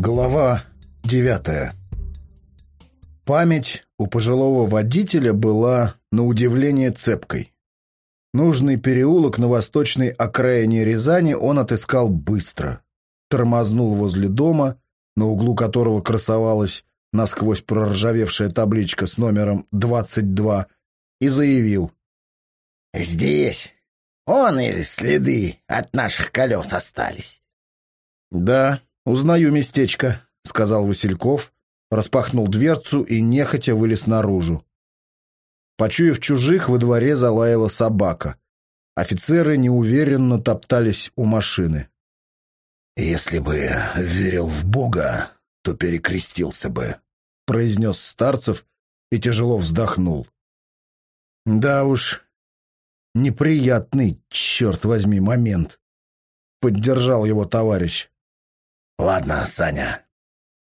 Глава девятая Память у пожилого водителя была, на удивление, цепкой. Нужный переулок на восточной окраине Рязани он отыскал быстро. Тормознул возле дома, на углу которого красовалась насквозь проржавевшая табличка с номером 22, и заявил. «Здесь. Он и следы от наших колес остались». «Да, узнаю местечко», — сказал Васильков, распахнул дверцу и нехотя вылез наружу. Почуяв чужих, во дворе залаяла собака. Офицеры неуверенно топтались у машины. «Если бы верил в Бога, то перекрестился бы», — произнес Старцев и тяжело вздохнул. «Да уж, неприятный, черт возьми, момент», — поддержал его товарищ. «Ладно, Саня,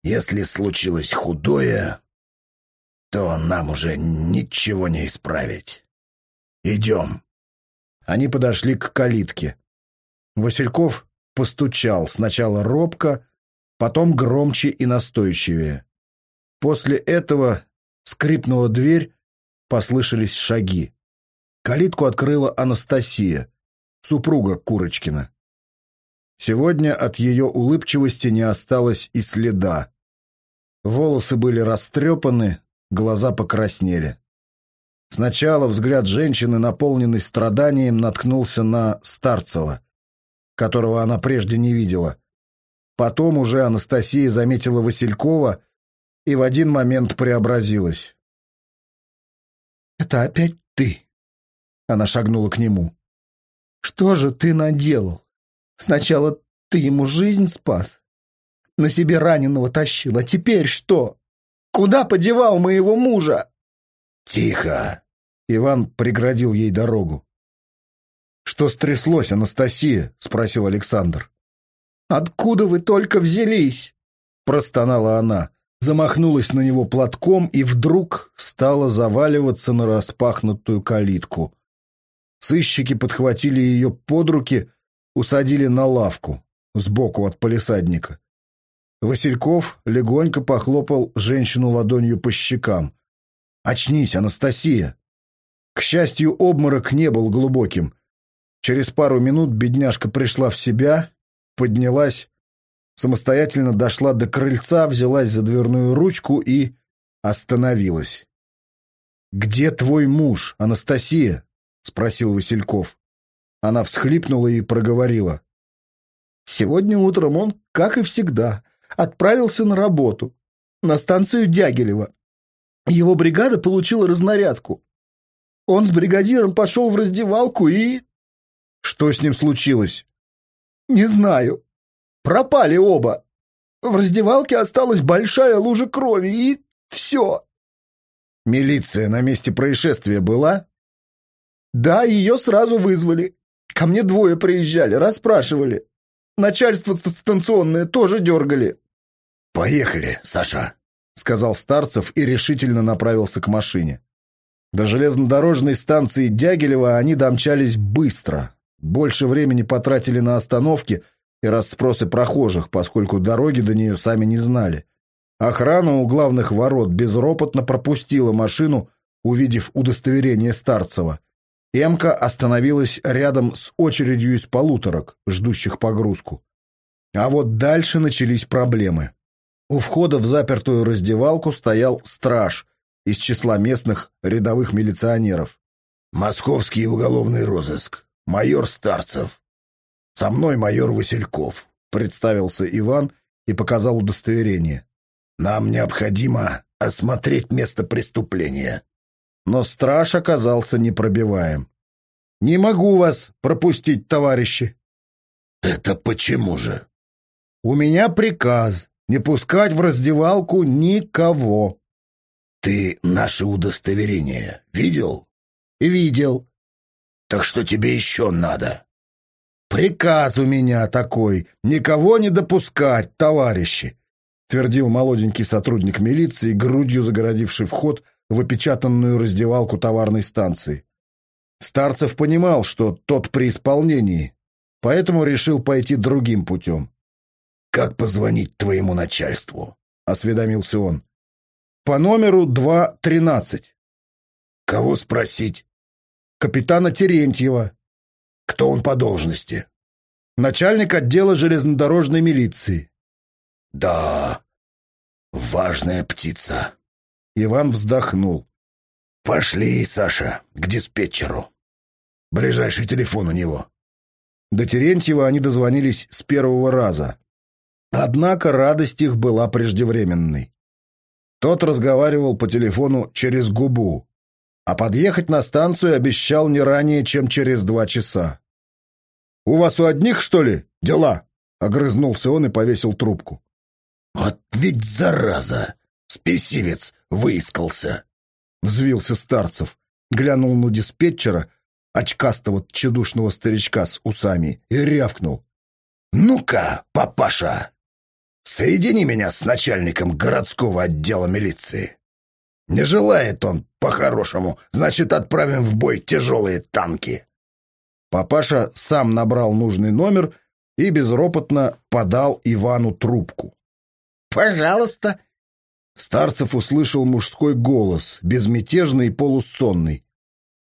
если случилось худое, то нам уже ничего не исправить. Идем». Они подошли к калитке. Васильков постучал, сначала робко, потом громче и настойчивее. После этого скрипнула дверь, послышались шаги. Калитку открыла Анастасия, супруга Курочкина. Сегодня от ее улыбчивости не осталось и следа. Волосы были растрепаны, глаза покраснели. Сначала взгляд женщины, наполненный страданием, наткнулся на Старцева, которого она прежде не видела. Потом уже Анастасия заметила Василькова и в один момент преобразилась. «Это опять ты?» Она шагнула к нему. «Что же ты наделал? Сначала ты ему жизнь спас, на себе раненого тащил, а теперь что? Куда подевал моего мужа?» «Тихо!» — Иван преградил ей дорогу. «Что стряслось, Анастасия?» — спросил Александр. «Откуда вы только взялись?» — простонала она, замахнулась на него платком и вдруг стала заваливаться на распахнутую калитку. Сыщики подхватили ее под руки, усадили на лавку, сбоку от полисадника. Васильков легонько похлопал женщину ладонью по щекам. «Очнись, Анастасия!» К счастью, обморок не был глубоким. Через пару минут бедняжка пришла в себя, поднялась, самостоятельно дошла до крыльца, взялась за дверную ручку и остановилась. «Где твой муж, Анастасия?» — спросил Васильков. Она всхлипнула и проговорила. «Сегодня утром он, как и всегда, отправился на работу, на станцию Дягилева. Его бригада получила разнарядку. Он с бригадиром пошел в раздевалку и...» «Что с ним случилось?» «Не знаю. Пропали оба. В раздевалке осталась большая лужа крови, и все». «Милиция на месте происшествия была?» «Да, ее сразу вызвали. Ко мне двое приезжали, расспрашивали. Начальство станционное тоже дергали». «Поехали, Саша», — сказал Старцев и решительно направился к машине. До железнодорожной станции Дягилева они домчались быстро. Больше времени потратили на остановки и расспросы прохожих, поскольку дороги до нее сами не знали. Охрана у главных ворот безропотно пропустила машину, увидев удостоверение Старцева. Эмка остановилась рядом с очередью из полуторок, ждущих погрузку. А вот дальше начались проблемы. У входа в запертую раздевалку стоял страж из числа местных рядовых милиционеров. «Московский уголовный розыск. Майор Старцев. Со мной майор Васильков», — представился Иван и показал удостоверение. «Нам необходимо осмотреть место преступления». Но страж оказался непробиваем. «Не могу вас пропустить, товарищи». «Это почему же?» «У меня приказ не пускать в раздевалку никого». «Ты наше удостоверение видел?» «Видел». «Так что тебе еще надо?» «Приказ у меня такой — никого не допускать, товарищи», — твердил молоденький сотрудник милиции, грудью загородивший вход в опечатанную раздевалку товарной станции. Старцев понимал, что тот при исполнении, поэтому решил пойти другим путем. как позвонить твоему начальству?» — осведомился он. «По номеру 213». «Кого спросить?» «Капитана Терентьева». «Кто он по должности?» «Начальник отдела железнодорожной милиции». «Да, важная птица». Иван вздохнул. «Пошли, Саша, к диспетчеру. Ближайший телефон у него». До Терентьева они дозвонились с первого раза. Однако радость их была преждевременной. Тот разговаривал по телефону через губу, а подъехать на станцию обещал не ранее, чем через два часа. «У вас у одних, что ли, дела?» — огрызнулся он и повесил трубку. «Вот ведь зараза! Спесивец выискался!» — взвился Старцев, глянул на диспетчера, очкастого тщедушного старичка с усами, и рявкнул. «Ну-ка, папаша, соедини меня с начальником городского отдела милиции. Не желает он по-хорошему, значит, отправим в бой тяжелые танки». Папаша сам набрал нужный номер и безропотно подал Ивану трубку. «Пожалуйста». Старцев услышал мужской голос, безмятежный и полусонный.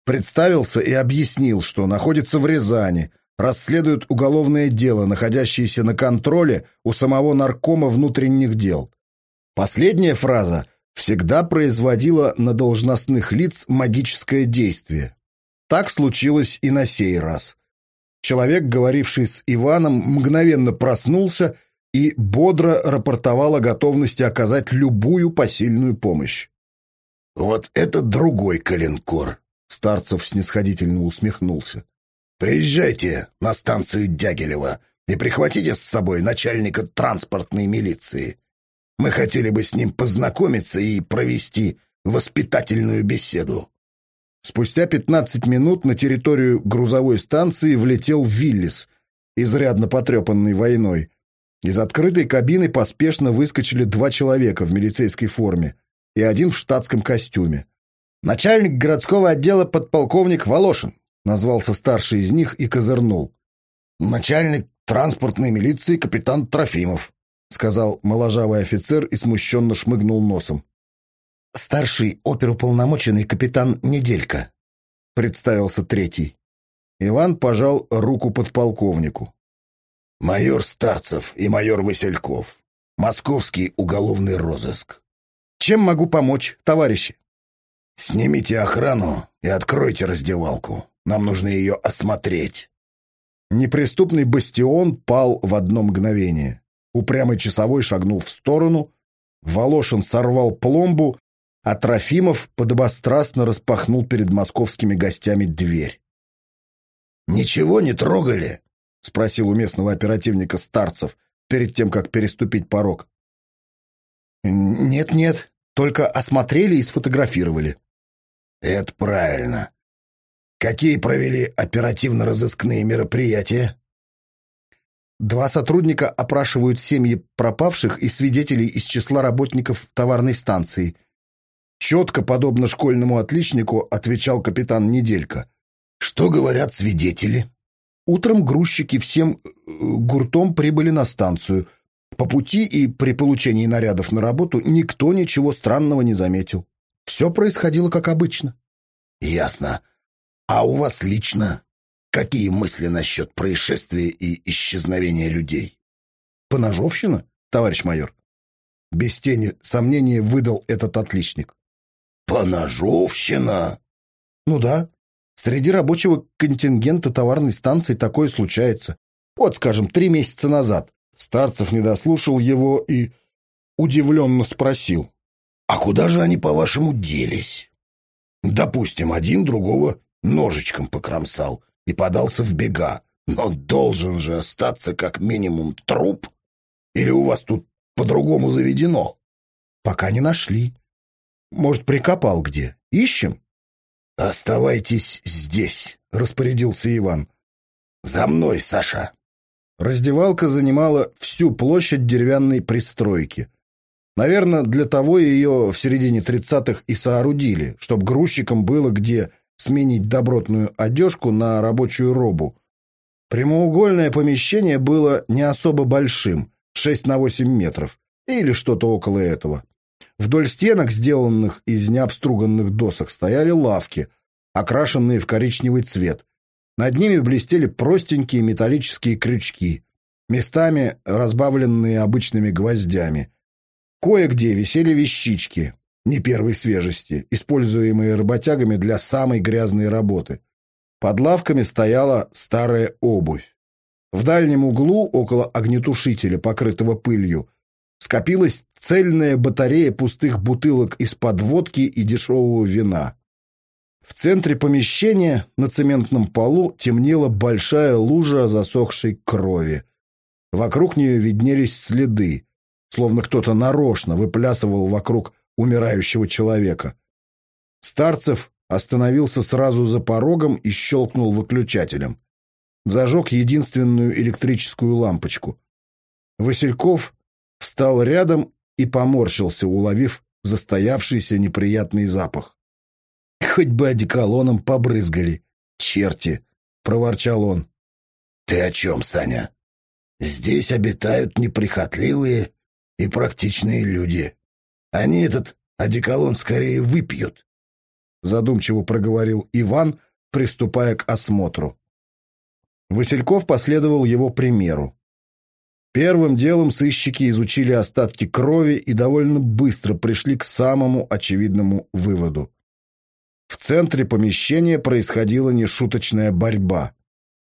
Представился и объяснил, что находится в Рязани, расследует уголовное дело, находящееся на контроле у самого наркома внутренних дел. Последняя фраза всегда производила на должностных лиц магическое действие. Так случилось и на сей раз. Человек, говоривший с Иваном, мгновенно проснулся и бодро рапортовал о готовности оказать любую посильную помощь. «Вот это другой коленкор!» Старцев снисходительно усмехнулся. «Приезжайте на станцию Дягилева и прихватите с собой начальника транспортной милиции. Мы хотели бы с ним познакомиться и провести воспитательную беседу». Спустя пятнадцать минут на территорию грузовой станции влетел Виллис, изрядно потрепанный войной. Из открытой кабины поспешно выскочили два человека в милицейской форме и один в штатском костюме. «Начальник городского отдела подполковник Волошин», назвался старший из них и козырнул. «Начальник транспортной милиции капитан Трофимов», сказал моложавый офицер и смущенно шмыгнул носом. «Старший оперуполномоченный капитан Неделька», представился третий. Иван пожал руку подполковнику. «Майор Старцев и майор Васильков. Московский уголовный розыск». «Чем могу помочь, товарищи?» «Снимите охрану и откройте раздевалку. Нам нужно ее осмотреть». Неприступный бастион пал в одно мгновение. Упрямый часовой шагнул в сторону, Волошин сорвал пломбу, а Трофимов подобострастно распахнул перед московскими гостями дверь. «Ничего не трогали?» — спросил у местного оперативника Старцев перед тем, как переступить порог. «Нет-нет, только осмотрели и сфотографировали», это правильно. Какие провели оперативно-розыскные мероприятия? Два сотрудника опрашивают семьи пропавших и свидетелей из числа работников товарной станции. Четко, подобно школьному отличнику, отвечал капитан Неделька. Что говорят свидетели? Утром грузчики всем э, гуртом прибыли на станцию. По пути и при получении нарядов на работу никто ничего странного не заметил. Все происходило как обычно. Ясно. А у вас лично какие мысли насчет происшествия и исчезновения людей? Поножовщина, товарищ майор? Без тени сомнения выдал этот отличник. Поножовщина? Ну да. Среди рабочего контингента товарной станции такое случается. Вот, скажем, три месяца назад. Старцев не дослушал его и удивленно спросил. А куда же они, по-вашему, делись? Допустим, один другого ножичком покромсал и подался в бега. Но должен же остаться как минимум труп. Или у вас тут по-другому заведено? Пока не нашли. Может, прикопал где? Ищем? Оставайтесь здесь, распорядился Иван. За мной, Саша. Раздевалка занимала всю площадь деревянной пристройки — Наверное, для того ее в середине тридцатых и соорудили, чтобы грузчикам было где сменить добротную одежку на рабочую робу. Прямоугольное помещение было не особо большим, 6 на 8 метров, или что-то около этого. Вдоль стенок, сделанных из необструганных досок, стояли лавки, окрашенные в коричневый цвет. Над ними блестели простенькие металлические крючки, местами разбавленные обычными гвоздями. Кое-где висели вещички, не первой свежести, используемые работягами для самой грязной работы. Под лавками стояла старая обувь. В дальнем углу, около огнетушителя, покрытого пылью, скопилась цельная батарея пустых бутылок из-под водки и дешевого вина. В центре помещения на цементном полу темнела большая лужа засохшей крови. Вокруг нее виднелись следы, словно кто-то нарочно выплясывал вокруг умирающего человека. Старцев остановился сразу за порогом и щелкнул выключателем. Зажег единственную электрическую лампочку. Васильков встал рядом и поморщился, уловив застоявшийся неприятный запах. «Хоть бы одеколоном побрызгали, черти!» — проворчал он. «Ты о чем, Саня? Здесь обитают неприхотливые и практичные люди. Они этот одеколон скорее выпьют», — задумчиво проговорил Иван, приступая к осмотру. Васильков последовал его примеру. Первым делом сыщики изучили остатки крови и довольно быстро пришли к самому очевидному выводу. В центре помещения происходила нешуточная борьба.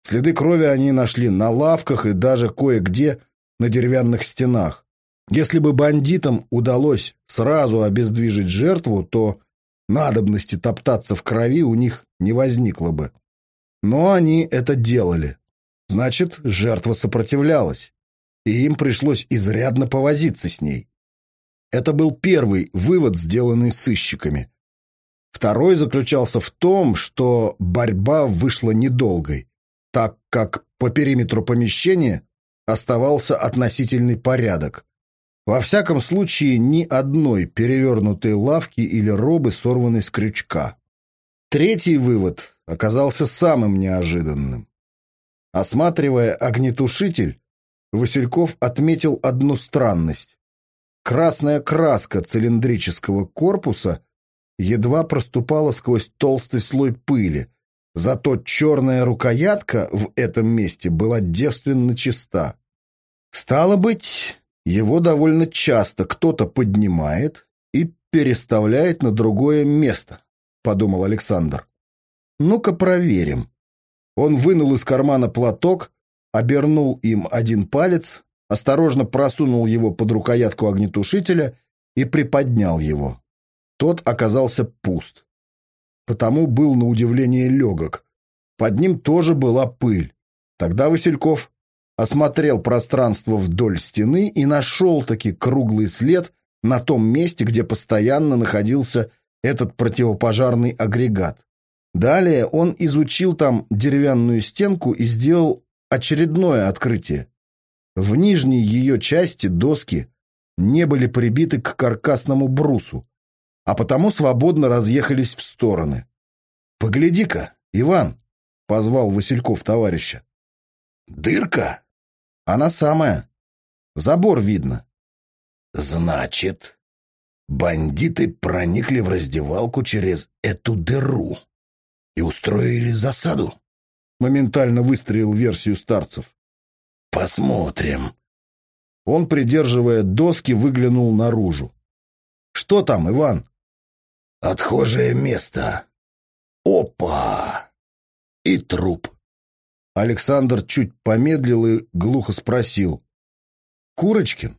Следы крови они нашли на лавках и даже кое-где на деревянных стенах. Если бы бандитам удалось сразу обездвижить жертву, то надобности топтаться в крови у них не возникло бы. Но они это делали. Значит, жертва сопротивлялась и им пришлось изрядно повозиться с ней. Это был первый вывод, сделанный сыщиками. Второй заключался в том, что борьба вышла недолгой, так как по периметру помещения оставался относительный порядок. Во всяком случае, ни одной перевернутой лавки или робы сорванной с крючка. Третий вывод оказался самым неожиданным. Осматривая огнетушитель, Васильков отметил одну странность. Красная краска цилиндрического корпуса едва проступала сквозь толстый слой пыли, зато черная рукоятка в этом месте была девственно чиста. Стало быть, его довольно часто кто-то поднимает и переставляет на другое место, подумал Александр. Ну-ка проверим. Он вынул из кармана платок, обернул им один палец, осторожно просунул его под рукоятку огнетушителя и приподнял его. Тот оказался пуст. Потому был на удивление легок. Под ним тоже была пыль. Тогда Васильков осмотрел пространство вдоль стены и нашел-таки круглый след на том месте, где постоянно находился этот противопожарный агрегат. Далее он изучил там деревянную стенку и сделал очередное открытие. В нижней ее части доски не были прибиты к каркасному брусу, а потому свободно разъехались в стороны. «Погляди-ка, Иван!» — позвал Васильков товарища. «Дырка?» «Она самая. Забор видно». «Значит, бандиты проникли в раздевалку через эту дыру и устроили засаду?» Моментально выстрелил версию старцев. «Посмотрим». Он, придерживая доски, выглянул наружу. «Что там, Иван?» «Отхожее место. Опа! И труп». Александр чуть помедлил и глухо спросил. «Курочкин?»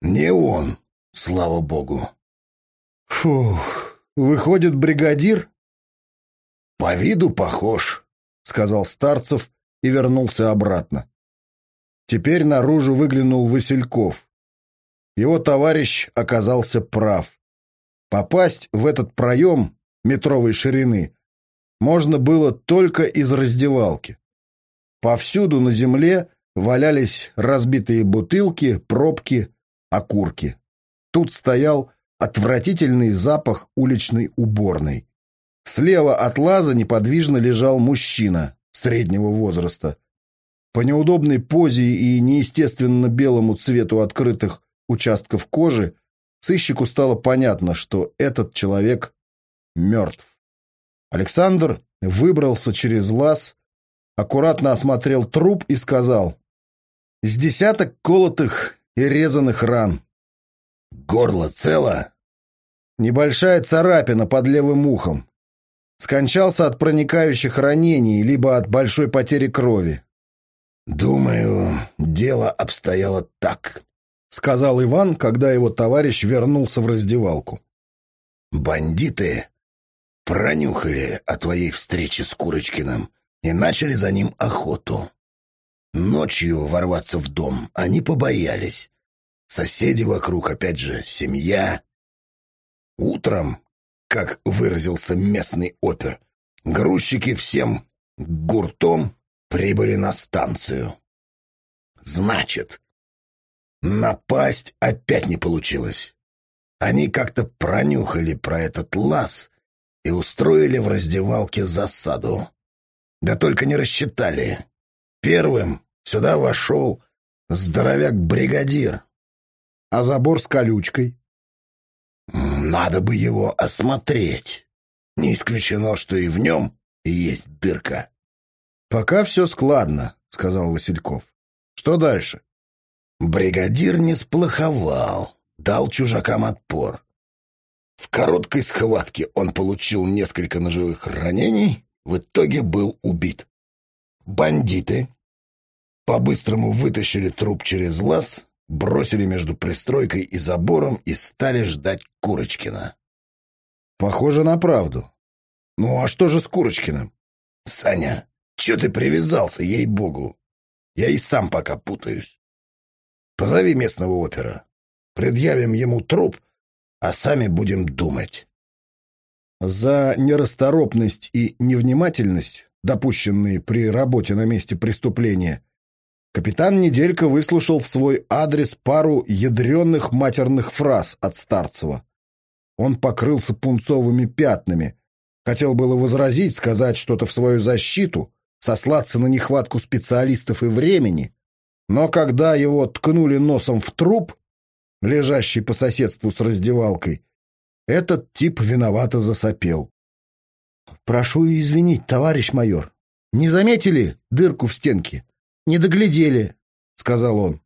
«Не он, слава богу». «Фух, выходит, бригадир?» «По виду похож». — сказал Старцев и вернулся обратно. Теперь наружу выглянул Васильков. Его товарищ оказался прав. Попасть в этот проем метровой ширины можно было только из раздевалки. Повсюду на земле валялись разбитые бутылки, пробки, окурки. Тут стоял отвратительный запах уличной уборной. Слева от лаза неподвижно лежал мужчина среднего возраста. По неудобной позе и неестественно белому цвету открытых участков кожи сыщику стало понятно, что этот человек мертв. Александр выбрался через лаз, аккуратно осмотрел труп и сказал «С десяток колотых и резаных ран». «Горло цело?» Небольшая царапина под левым ухом. Скончался от проникающих ранений, либо от большой потери крови. «Думаю, дело обстояло так», — сказал Иван, когда его товарищ вернулся в раздевалку. «Бандиты пронюхали о твоей встрече с Курочкиным и начали за ним охоту. Ночью ворваться в дом они побоялись. Соседи вокруг, опять же, семья. Утром, как выразился местный опер, грузчики всем гуртом прибыли на станцию. Значит, напасть опять не получилось. Они как-то пронюхали про этот лаз и устроили в раздевалке засаду. Да только не рассчитали. Первым сюда вошел здоровяк-бригадир. А забор с колючкой? Надо бы его осмотреть. Не исключено, что и в нем есть дырка. «Пока все складно», — сказал Васильков. «Что дальше?» Бригадир не сплоховал, дал чужакам отпор. В короткой схватке он получил несколько ножевых ранений, в итоге был убит. Бандиты по-быстрому вытащили труп через лаз, бросили между пристройкой и забором и стали ждать Курочкина. «Похоже на правду. Ну а что же с Курочкиным?» «Саня, Че ты привязался, ей-богу? Я и сам пока путаюсь. Позови местного опера. Предъявим ему труп, а сами будем думать. За нерасторопность и невнимательность, допущенные при работе на месте преступления, капитан Неделька выслушал в свой адрес пару ядреных матерных фраз от Старцева. Он покрылся пунцовыми пятнами. Хотел было возразить, сказать что-то в свою защиту, сослаться на нехватку специалистов и времени, но когда его ткнули носом в труп, лежащий по соседству с раздевалкой, этот тип виновато засопел. «Прошу извинить, товарищ майор. Не заметили дырку в стенке? Не доглядели», — сказал он.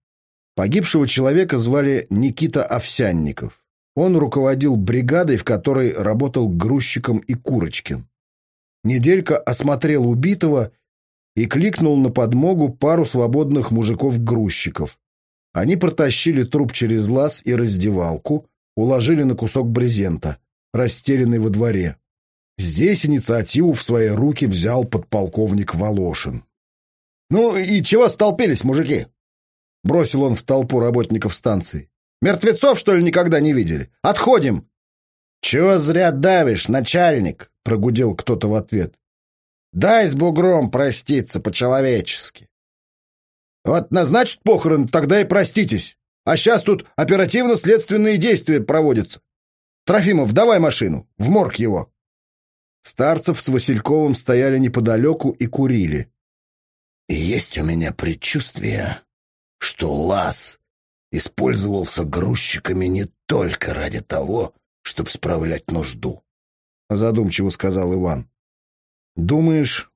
Погибшего человека звали Никита Овсянников. Он руководил бригадой, в которой работал грузчиком и Курочкин. Неделька осмотрел убитого и кликнул на подмогу пару свободных мужиков-грузчиков. Они протащили труп через лаз и раздевалку, уложили на кусок брезента, расстеленный во дворе. Здесь инициативу в свои руки взял подполковник Волошин. «Ну и чего столпились, мужики?» Бросил он в толпу работников станции. «Мертвецов, что ли, никогда не видели? Отходим!» «Чего зря давишь, начальник?» — прогудел кто-то в ответ. Дай с бугром проститься по-человечески. Вот назначат похорон, тогда и проститесь. А сейчас тут оперативно-следственные действия проводятся. Трофимов, давай машину, в морг его. Старцев с Васильковым стояли неподалеку и курили. Есть у меня предчувствие, что лаз использовался грузчиками не только ради того, чтобы справлять нужду, — задумчиво сказал Иван. «Думаешь,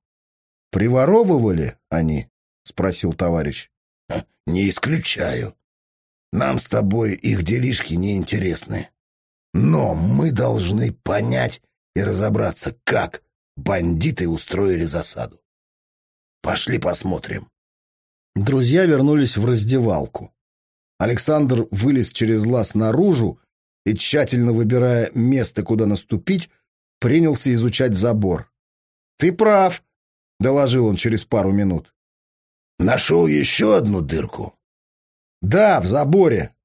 приворовывали они?» — спросил товарищ. «Не исключаю. Нам с тобой их делишки не интересны. Но мы должны понять и разобраться, как бандиты устроили засаду. Пошли посмотрим». Друзья вернулись в раздевалку. Александр вылез через лаз наружу и, тщательно выбирая место, куда наступить, принялся изучать забор. «Ты прав», — доложил он через пару минут. «Нашел еще одну дырку?» «Да, в заборе».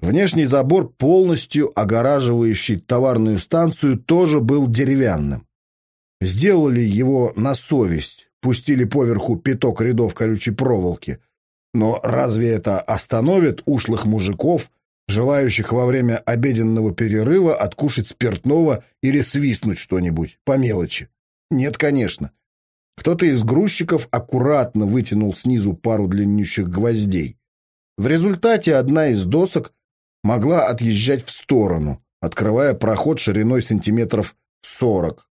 Внешний забор, полностью огораживающий товарную станцию, тоже был деревянным. Сделали его на совесть, пустили поверху пяток рядов колючей проволоки. Но разве это остановит ушлых мужиков, желающих во время обеденного перерыва откушать спиртного или свистнуть что-нибудь по мелочи? Нет, конечно. Кто-то из грузчиков аккуратно вытянул снизу пару длиннющих гвоздей. В результате одна из досок могла отъезжать в сторону, открывая проход шириной сантиметров сорок.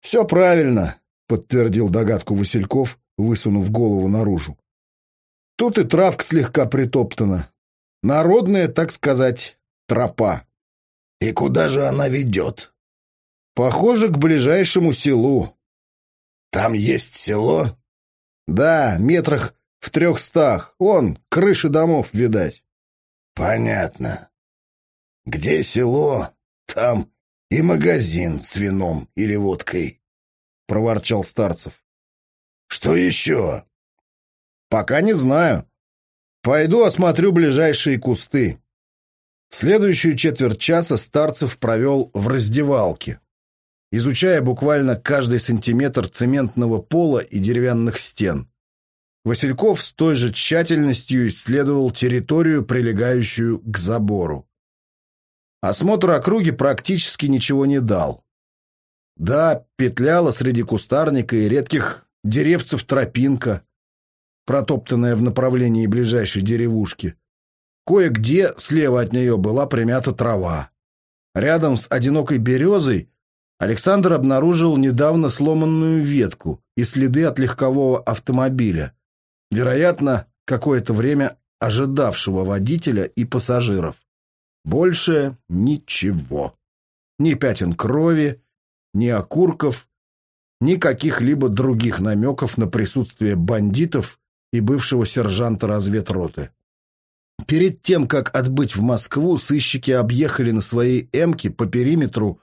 «Все правильно», — подтвердил догадку Васильков, высунув голову наружу. «Тут и травка слегка притоптана. Народная, так сказать, тропа». «И куда же она ведет?» «Похоже, к ближайшему селу». «Там есть село?» «Да, метрах в трехстах. Вон, крыши домов, видать». «Понятно. Где село, там и магазин с вином или водкой», — проворчал Старцев. «Что еще?» «Пока не знаю. Пойду осмотрю ближайшие кусты». Следующую четверть часа Старцев провел в раздевалке, изучая буквально каждый сантиметр цементного пола и деревянных стен. Васильков с той же тщательностью исследовал территорию, прилегающую к забору. Осмотр округи практически ничего не дал. Да, петляла среди кустарника и редких деревцев тропинка, протоптанная в направлении ближайшей деревушки. Кое-где слева от нее была примята трава. Рядом с одинокой березой Александр обнаружил недавно сломанную ветку и следы от легкового автомобиля вероятно, какое-то время ожидавшего водителя и пассажиров. Больше ничего. Ни пятен крови, ни окурков, ни каких-либо других намеков на присутствие бандитов и бывшего сержанта разведроты. Перед тем, как отбыть в Москву, сыщики объехали на своей «Эмке» по периметру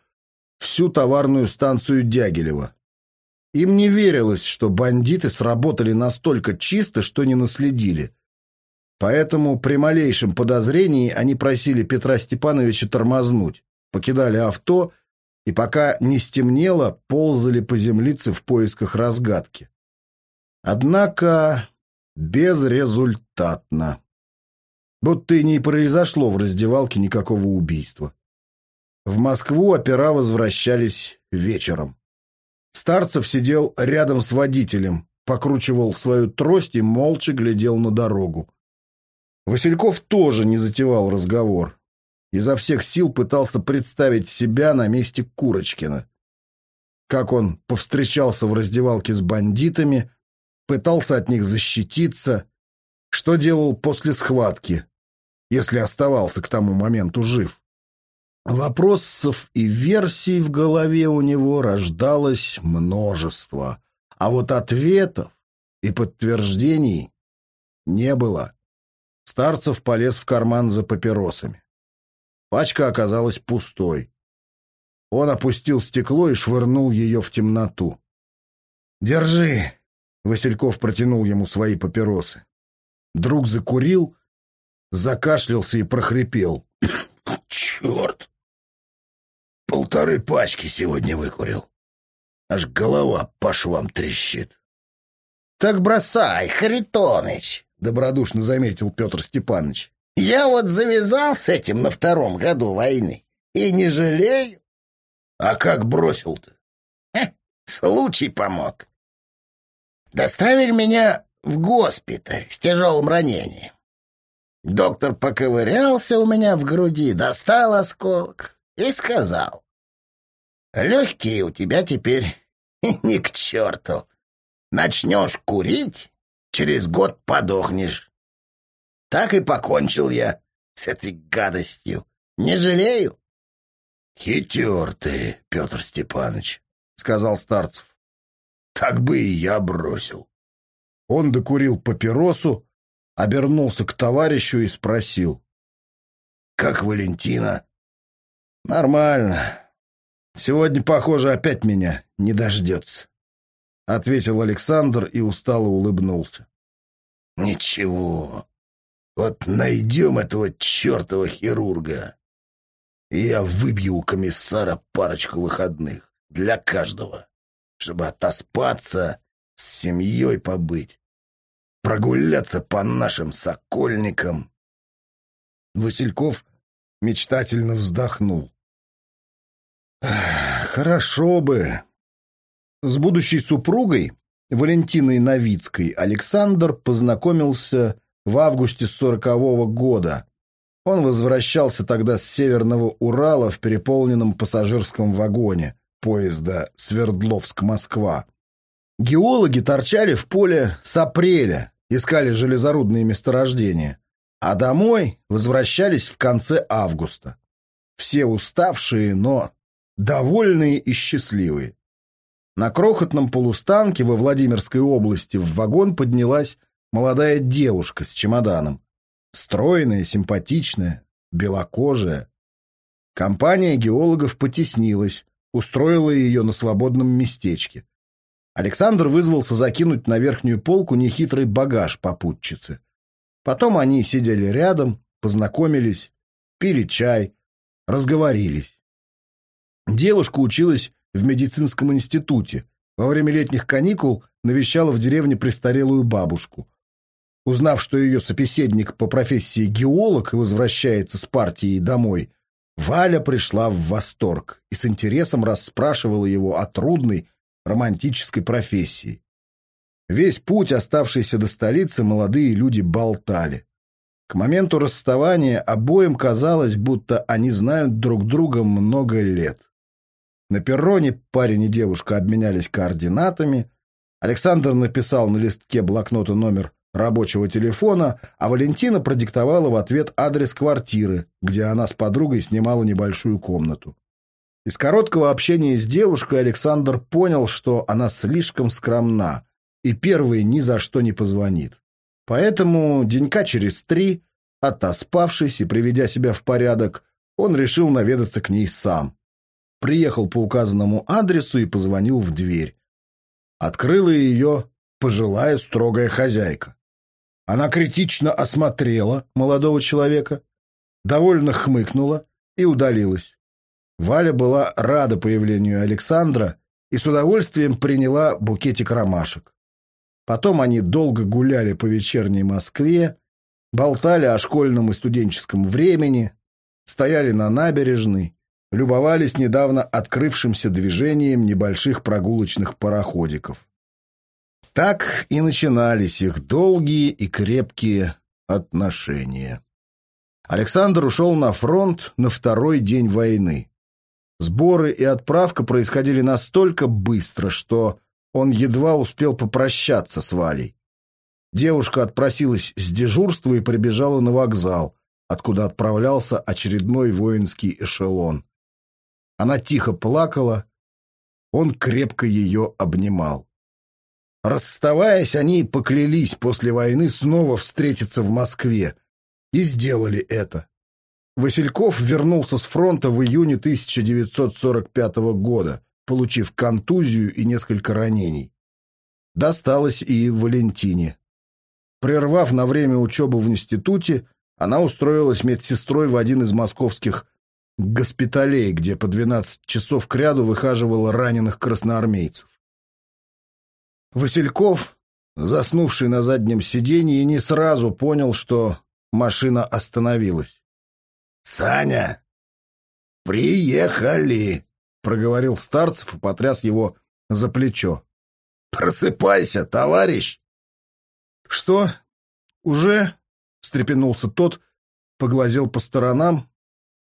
всю товарную станцию Дягилева. Им не верилось, что бандиты сработали настолько чисто, что не наследили. Поэтому при малейшем подозрении они просили Петра Степановича тормознуть, покидали авто и пока не стемнело, ползали по землице в поисках разгадки. Однако безрезультатно. Будто и не произошло в раздевалке никакого убийства. В Москву опера возвращались вечером. Старцев сидел рядом с водителем, покручивал свою трость и молча глядел на дорогу. Васильков тоже не затевал разговор. Изо всех сил пытался представить себя на месте Курочкина. Как он повстречался в раздевалке с бандитами, пытался от них защититься, что делал после схватки, если оставался к тому моменту жив. Вопросов и версий в голове у него рождалось множество, а вот ответов и подтверждений не было. Старцев полез в карман за папиросами. Пачка оказалась пустой. Он опустил стекло и швырнул ее в темноту. «Держи!» — Васильков протянул ему свои папиросы. Друг закурил, закашлялся и прохрипел. «Черт!» Полторы пачки сегодня выкурил. Аж голова по швам трещит. — Так бросай, Харитоныч, — добродушно заметил Петр Степанович. — Я вот завязал с этим на втором году войны и не жалею. — А как бросил-то? — Случай помог. Доставили меня в госпиталь с тяжелым ранением. Доктор поковырялся у меня в груди, достал осколок и сказал. Легкие у тебя теперь ни к черту. Начнешь курить, через год подохнешь. Так и покончил я с этой гадостью. Не жалею. — Хитер ты, Петр Степанович, — сказал Старцев. — Так бы и я бросил. Он докурил папиросу, обернулся к товарищу и спросил. — Как Валентина? — Нормально. Сегодня, похоже, опять меня не дождется. — ответил Александр и устало улыбнулся. — Ничего. Вот найдем этого чертова хирурга, и я выбью у комиссара парочку выходных для каждого, чтобы отоспаться, с семьей побыть, прогуляться по нашим сокольникам. Васильков мечтательно вздохнул. Хорошо бы. С будущей супругой Валентиной Новицкой Александр познакомился в августе сорокового года. Он возвращался тогда с Северного Урала в переполненном пассажирском вагоне поезда Свердловск-Москва. Геологи торчали в поле с апреля, искали железорудные месторождения, а домой возвращались в конце августа. Все уставшие, но довольные и счастливые. На крохотном полустанке во Владимирской области в вагон поднялась молодая девушка с чемоданом. Стройная, симпатичная, белокожая. Компания геологов потеснилась, устроила ее на свободном местечке. Александр вызвался закинуть на верхнюю полку нехитрый багаж попутчицы. Потом они сидели рядом, познакомились, пили чай, разговорились. Девушка училась в медицинском институте. Во время летних каникул навещала в деревне престарелую бабушку. Узнав, что ее собеседник по профессии геолог и возвращается с партией домой, Валя пришла в восторг и с интересом расспрашивала его о трудной романтической профессии. Весь путь, оставшийся до столицы, молодые люди болтали. К моменту расставания обоим казалось, будто они знают друг друга много лет. На перроне парень и девушка обменялись координатами. Александр написал на листке блокнота номер рабочего телефона, а Валентина продиктовала в ответ адрес квартиры, где она с подругой снимала небольшую комнату. Из короткого общения с девушкой Александр понял, что она слишком скромна и первый ни за что не позвонит. Поэтому денька через три, отоспавшись и приведя себя в порядок, он решил наведаться к ней сам. Приехал по указанному адресу и позвонил в дверь. Открыла ее пожилая строгая хозяйка. Она критично осмотрела молодого человека, довольно хмыкнула и удалилась. Валя была рада появлению Александра и с удовольствием приняла букетик ромашек. Потом они долго гуляли по вечерней Москве, болтали о школьном и студенческом времени, стояли на набережной, любовались недавно открывшимся движением небольших прогулочных пароходиков. Так и начинались их долгие и крепкие отношения. Александр ушел на фронт на второй день войны. Сборы и отправка происходили настолько быстро, что он едва успел попрощаться с Валей. Девушка отпросилась с дежурства и прибежала на вокзал, откуда отправлялся очередной воинский эшелон. Она тихо плакала, он крепко ее обнимал. Расставаясь, они поклялись после войны снова встретиться в Москве. И сделали это. Васильков вернулся с фронта в июне 1945 года, получив контузию и несколько ранений. Досталось и Валентине. Прервав на время учебу в институте, она устроилась медсестрой в один из московских госпиталей, где по 12 часов кряду выхаживала раненых красноармейцев. Васильков, заснувший на заднем сиденье, не сразу понял, что машина остановилась. «Саня, приехали!» — проговорил Старцев и потряс его за плечо. «Просыпайся, товарищ!» «Что? Уже?» — встрепенулся тот, поглазел по сторонам,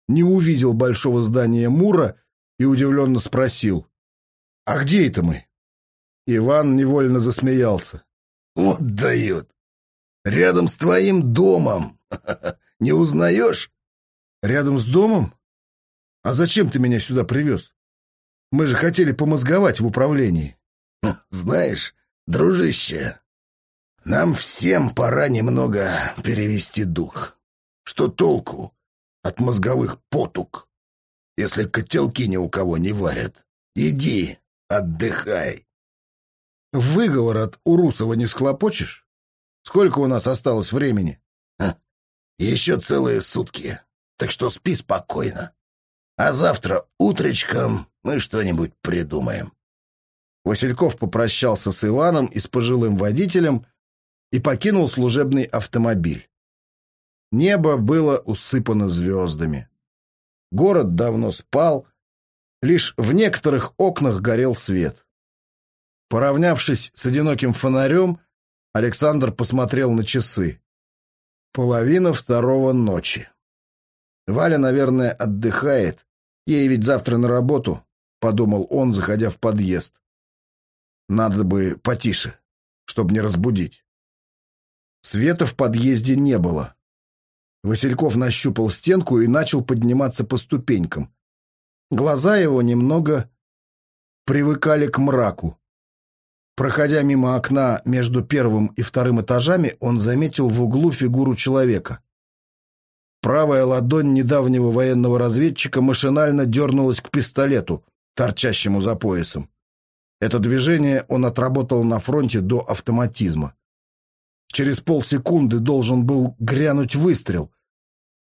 не увидел большого здания Мура и удивленно спросил. «А где это мы?» Иван невольно засмеялся. «Вот дают! Рядом с твоим домом! Не узнаешь?» «Рядом с домом? А зачем ты меня сюда привез? Мы же хотели помозговать в управлении». «Знаешь, дружище, нам всем пора немного перевести дух. Что толку от мозговых потуг, если котелки ни у кого не варят? Иди, отдыхай. Выговор от Урусова не схлопочешь? Сколько у нас осталось времени? Еще целые сутки, так что спи спокойно. А завтра утречком мы что-нибудь придумаем. Васильков попрощался с Иваном и с пожилым водителем и покинул служебный автомобиль. Небо было усыпано звездами. Город давно спал, лишь в некоторых окнах горел свет. Поравнявшись с одиноким фонарем, Александр посмотрел на часы. Половина второго ночи. Валя, наверное, отдыхает. Ей ведь завтра на работу, — подумал он, заходя в подъезд. Надо бы потише, чтобы не разбудить. Света в подъезде не было. Васильков нащупал стенку и начал подниматься по ступенькам. Глаза его немного привыкали к мраку. Проходя мимо окна между первым и вторым этажами, он заметил в углу фигуру человека. Правая ладонь недавнего военного разведчика машинально дернулась к пистолету, торчащему за поясом. Это движение он отработал на фронте до автоматизма. Через полсекунды должен был грянуть выстрел,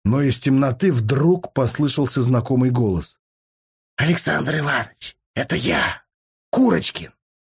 но из темноты вдруг послышался знакомый голос. «Александр Иванович, это я, Курочкин!»